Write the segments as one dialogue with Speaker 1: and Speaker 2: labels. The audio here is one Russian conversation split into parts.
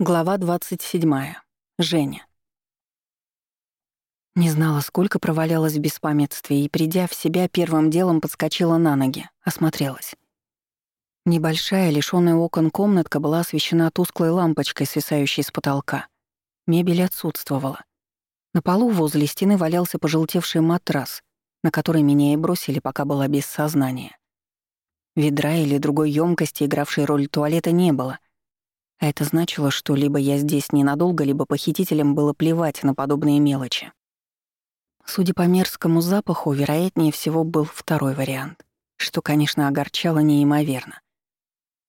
Speaker 1: Глава 27. Женя. Не знала, сколько провалялась в беспамятстве, и, придя в себя, первым делом подскочила на ноги, осмотрелась. Небольшая, лишённая окон комнатка была освещена тусклой лампочкой, свисающей с потолка. Мебель отсутствовала. На полу возле стены валялся пожелтевший матрас, на который меня и бросили, пока была без сознания. Ведра или другой емкости, игравшей роль туалета, не было — а это значило, что либо я здесь ненадолго, либо похитителям было плевать на подобные мелочи. Судя по мерзкому запаху, вероятнее всего был второй вариант, что, конечно, огорчало неимоверно.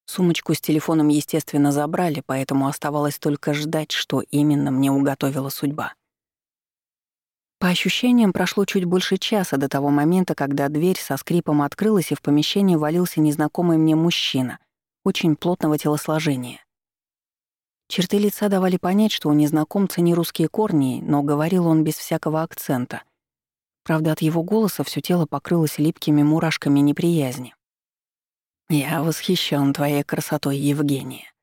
Speaker 1: Сумочку с телефоном, естественно, забрали, поэтому оставалось только ждать, что именно мне уготовила судьба. По ощущениям, прошло чуть больше часа до того момента, когда дверь со скрипом открылась, и в помещение валился незнакомый мне мужчина, очень плотного телосложения. Черты лица давали понять, что у незнакомца не русские корни, но говорил он без всякого акцента. Правда, от его голоса все тело покрылось липкими мурашками неприязни. «Я восхищен твоей красотой, Евгения».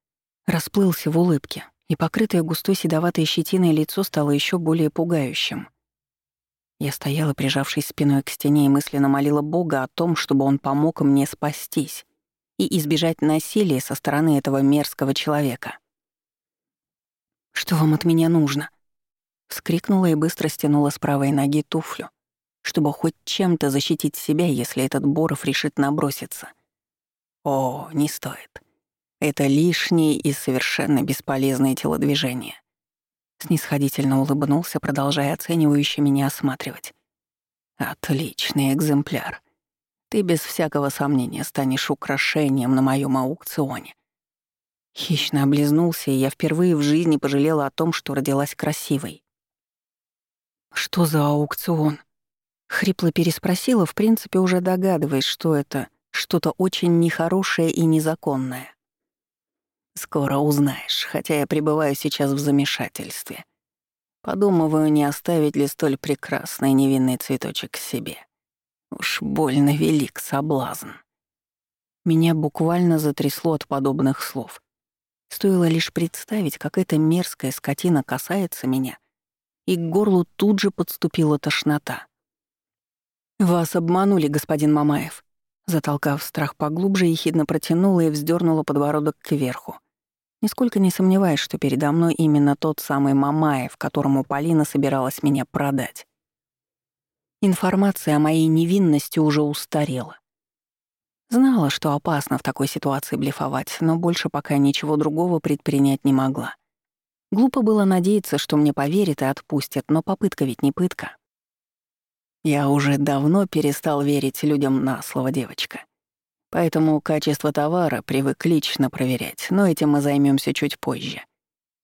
Speaker 1: Расплылся в улыбке, и покрытое густой седоватой щетиной лицо стало еще более пугающим. Я стояла, прижавшись спиной к стене, и мысленно молила Бога о том, чтобы он помог мне спастись и избежать насилия со стороны этого мерзкого человека. «Что вам от меня нужно?» Вскрикнула и быстро стянула с правой ноги туфлю, чтобы хоть чем-то защитить себя, если этот Боров решит наброситься. О, не стоит. Это лишние и совершенно бесполезные телодвижения. Снисходительно улыбнулся, продолжая оценивающе меня осматривать. «Отличный экземпляр. Ты без всякого сомнения станешь украшением на моем аукционе. Хищно облизнулся, и я впервые в жизни пожалела о том, что родилась красивой. «Что за аукцион?» Хрипло переспросила, в принципе, уже догадываясь, что это что-то очень нехорошее и незаконное. «Скоро узнаешь, хотя я пребываю сейчас в замешательстве. Подумываю, не оставить ли столь прекрасный невинный цветочек себе. Уж больно велик соблазн». Меня буквально затрясло от подобных слов — Стоило лишь представить, как эта мерзкая скотина касается меня, и к горлу тут же подступила тошнота. «Вас обманули, господин Мамаев», затолкав страх поглубже, ехидно протянула и вздернула подбородок кверху. Нисколько не сомневаясь, что передо мной именно тот самый Мамаев, которому Полина собиралась меня продать. Информация о моей невинности уже устарела. Знала, что опасно в такой ситуации блефовать, но больше пока ничего другого предпринять не могла. Глупо было надеяться, что мне поверят и отпустят, но попытка ведь не пытка. Я уже давно перестал верить людям на слово девочка. Поэтому качество товара привык лично проверять, но этим мы займемся чуть позже.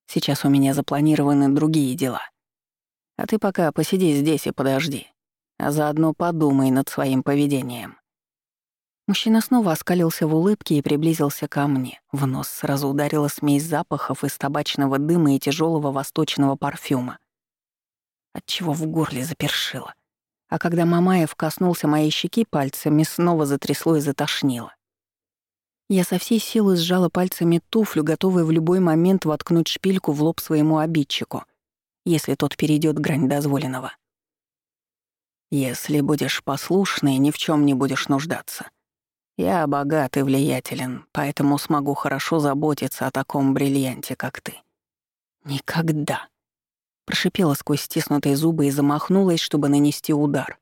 Speaker 1: Сейчас у меня запланированы другие дела. А ты пока посиди здесь и подожди, а заодно подумай над своим поведением. Мужчина снова оскалился в улыбке и приблизился ко мне. В нос сразу ударила смесь запахов из табачного дыма и тяжелого восточного парфюма. Отчего в горле запершило. А когда Мамаев коснулся моей щеки пальцами, снова затрясло и затошнило. Я со всей силы сжала пальцами туфлю, готовая в любой момент воткнуть шпильку в лоб своему обидчику, если тот перейдет грань дозволенного. «Если будешь послушной, ни в чем не будешь нуждаться», я богат и влиятелен, поэтому смогу хорошо заботиться о таком бриллианте, как ты». «Никогда», — прошипела сквозь стиснутые зубы и замахнулась, чтобы нанести удар.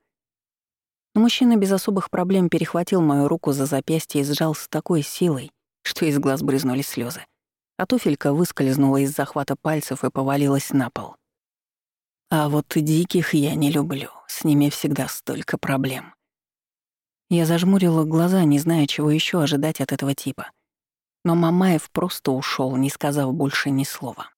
Speaker 1: Но мужчина без особых проблем перехватил мою руку за запястье и сжал с такой силой, что из глаз брызнули слезы. А туфелька выскользнула из захвата пальцев и повалилась на пол. А вот диких я не люблю, с ними всегда столько проблем. Я зажмурила глаза, не зная, чего еще ожидать от этого типа. Но Мамаев просто ушел, не сказав больше ни слова.